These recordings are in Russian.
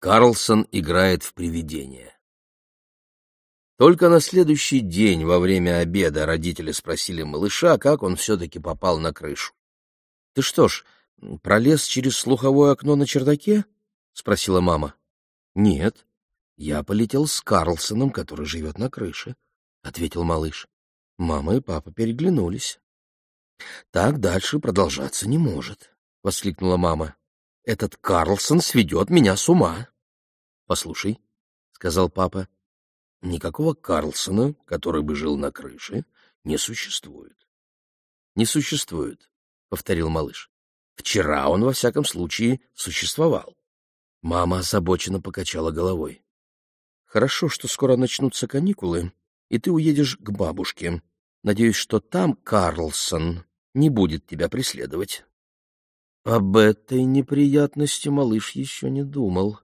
Карлсон играет в привидение. Только на следующий день во время обеда родители спросили малыша, как он все-таки попал на крышу. — Ты что ж, пролез через слуховое окно на чердаке? — спросила мама. — Нет, я полетел с Карлсоном, который живет на крыше, — ответил малыш. Мама и папа переглянулись. — Так дальше продолжаться не может, — воскликнула мама. — Этот Карлсон сведет меня с ума. Послушай, — сказал папа, — никакого Карлсона, который бы жил на крыше, не существует. — Не существует, — повторил малыш. — Вчера он, во всяком случае, существовал. Мама озабоченно покачала головой. — Хорошо, что скоро начнутся каникулы, и ты уедешь к бабушке. Надеюсь, что там Карлсон не будет тебя преследовать. Об этой неприятности малыш еще не думал.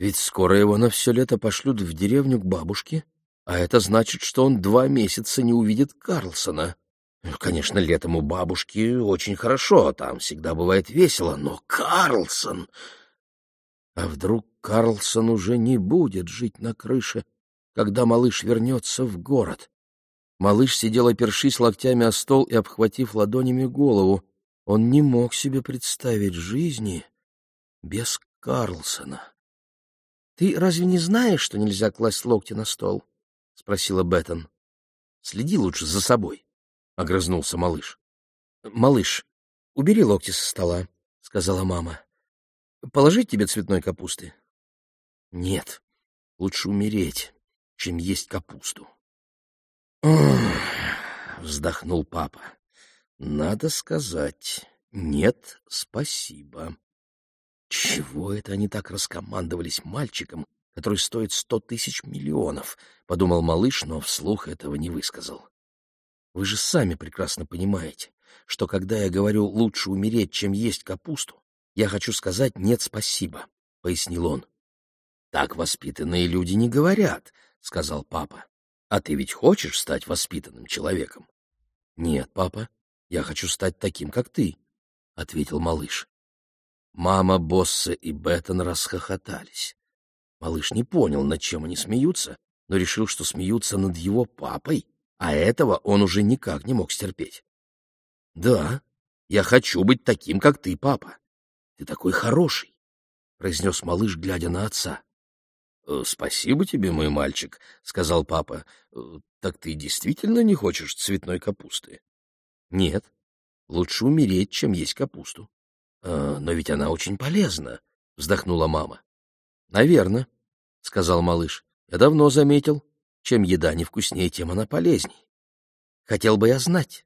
Ведь скоро его на все лето пошлют в деревню к бабушке, а это значит, что он два месяца не увидит Карлсона. Ну, конечно, летом у бабушки очень хорошо, там всегда бывает весело, но Карлсон... А вдруг Карлсон уже не будет жить на крыше, когда малыш вернется в город? Малыш сидел, опершись локтями о стол и обхватив ладонями голову. Он не мог себе представить жизни без Карлсона. Ты разве не знаешь, что нельзя класть локти на стол? — спросила Беттон. — Следи лучше за собой, — огрызнулся малыш. — Малыш, убери локти со стола, — сказала мама. — Положить тебе цветной капусты? — Нет, лучше умереть, чем есть капусту. — вздохнул папа. — Надо сказать, нет, спасибо. Чего это они так раскомандовались мальчиком, который стоит сто тысяч миллионов? — подумал малыш, но вслух этого не высказал. Вы же сами прекрасно понимаете, что когда я говорю «лучше умереть, чем есть капусту», я хочу сказать «нет, спасибо», — пояснил он. — Так воспитанные люди не говорят, — сказал папа. — А ты ведь хочешь стать воспитанным человеком? — Нет, папа, я хочу стать таким, как ты, — ответил малыш. Мама, Босса и Беттон расхохотались. Малыш не понял, над чем они смеются, но решил, что смеются над его папой, а этого он уже никак не мог стерпеть. — Да, я хочу быть таким, как ты, папа. Ты такой хороший, — произнес малыш, глядя на отца. «Э, — Спасибо тебе, мой мальчик, — сказал папа. «Э, — Так ты действительно не хочешь цветной капусты? — Нет, лучше умереть, чем есть капусту. А, но ведь она очень полезна, — вздохнула мама. — Наверно, — сказал малыш. — Я давно заметил. Чем еда не вкуснее, тем она полезней. Хотел бы я знать,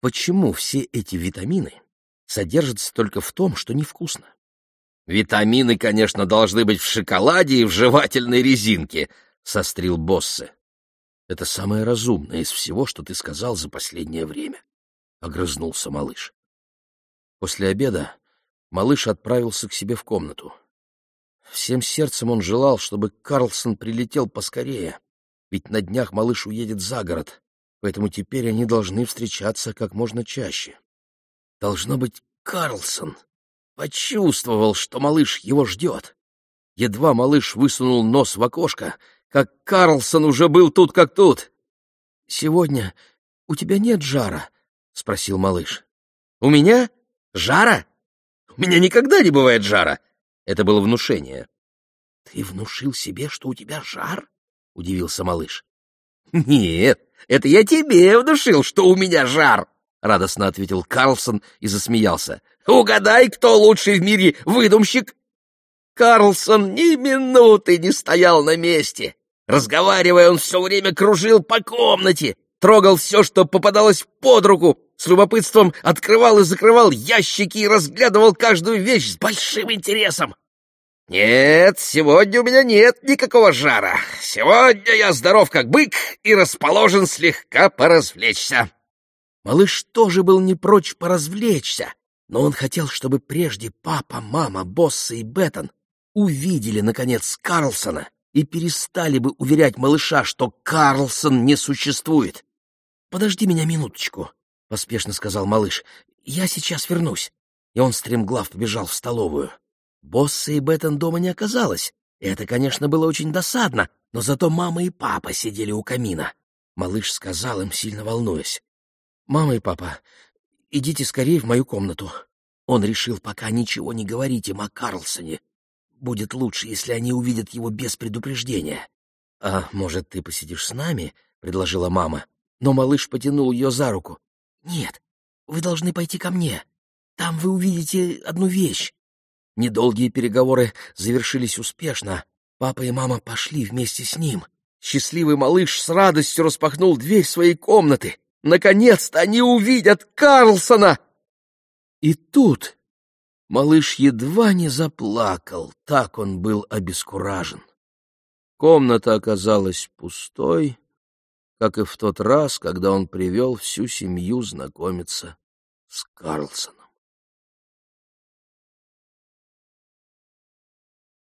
почему все эти витамины содержатся только в том, что невкусно. — Витамины, конечно, должны быть в шоколаде и в жевательной резинке, — сострил Боссе. — Это самое разумное из всего, что ты сказал за последнее время, — огрызнулся малыш. После обеда малыш отправился к себе в комнату. Всем сердцем он желал, чтобы Карлсон прилетел поскорее, ведь на днях малыш уедет за город, поэтому теперь они должны встречаться как можно чаще. Должно быть, Карлсон почувствовал, что малыш его ждет. Едва малыш высунул нос в окошко, как Карлсон уже был тут как тут. — Сегодня у тебя нет жара? — спросил малыш. — У меня? Жара? У меня никогда не бывает жара. Это было внушение. — Ты внушил себе, что у тебя жар? — удивился малыш. — Нет, это я тебе внушил, что у меня жар, — радостно ответил Карлсон и засмеялся. — Угадай, кто лучший в мире выдумщик? Карлсон ни минуты не стоял на месте. Разговаривая, он все время кружил по комнате, трогал все, что попадалось под руку, с любопытством открывал и закрывал ящики и разглядывал каждую вещь с большим интересом. «Нет, сегодня у меня нет никакого жара. Сегодня я здоров как бык и расположен слегка поразвлечься». Малыш тоже был не прочь поразвлечься, но он хотел, чтобы прежде папа, мама, Босса и Беттон увидели, наконец, Карлсона и перестали бы уверять малыша, что Карлсон не существует. «Подожди меня минуточку», — поспешно сказал малыш. «Я сейчас вернусь». И он стремглав побежал в столовую. Босса и Беттон дома не оказалось. Это, конечно, было очень досадно, но зато мама и папа сидели у камина. Малыш сказал им, сильно волнуясь. «Мама и папа, идите скорее в мою комнату». Он решил пока ничего не говорить им о Карлсоне. Будет лучше, если они увидят его без предупреждения. «А может, ты посидишь с нами?» — предложила мама. Но малыш потянул ее за руку. «Нет, вы должны пойти ко мне. Там вы увидите одну вещь». Недолгие переговоры завершились успешно. Папа и мама пошли вместе с ним. Счастливый малыш с радостью распахнул дверь своей комнаты. Наконец-то они увидят Карлсона! И тут малыш едва не заплакал, так он был обескуражен. Комната оказалась пустой, как и в тот раз, когда он привел всю семью знакомиться с Карлсоном.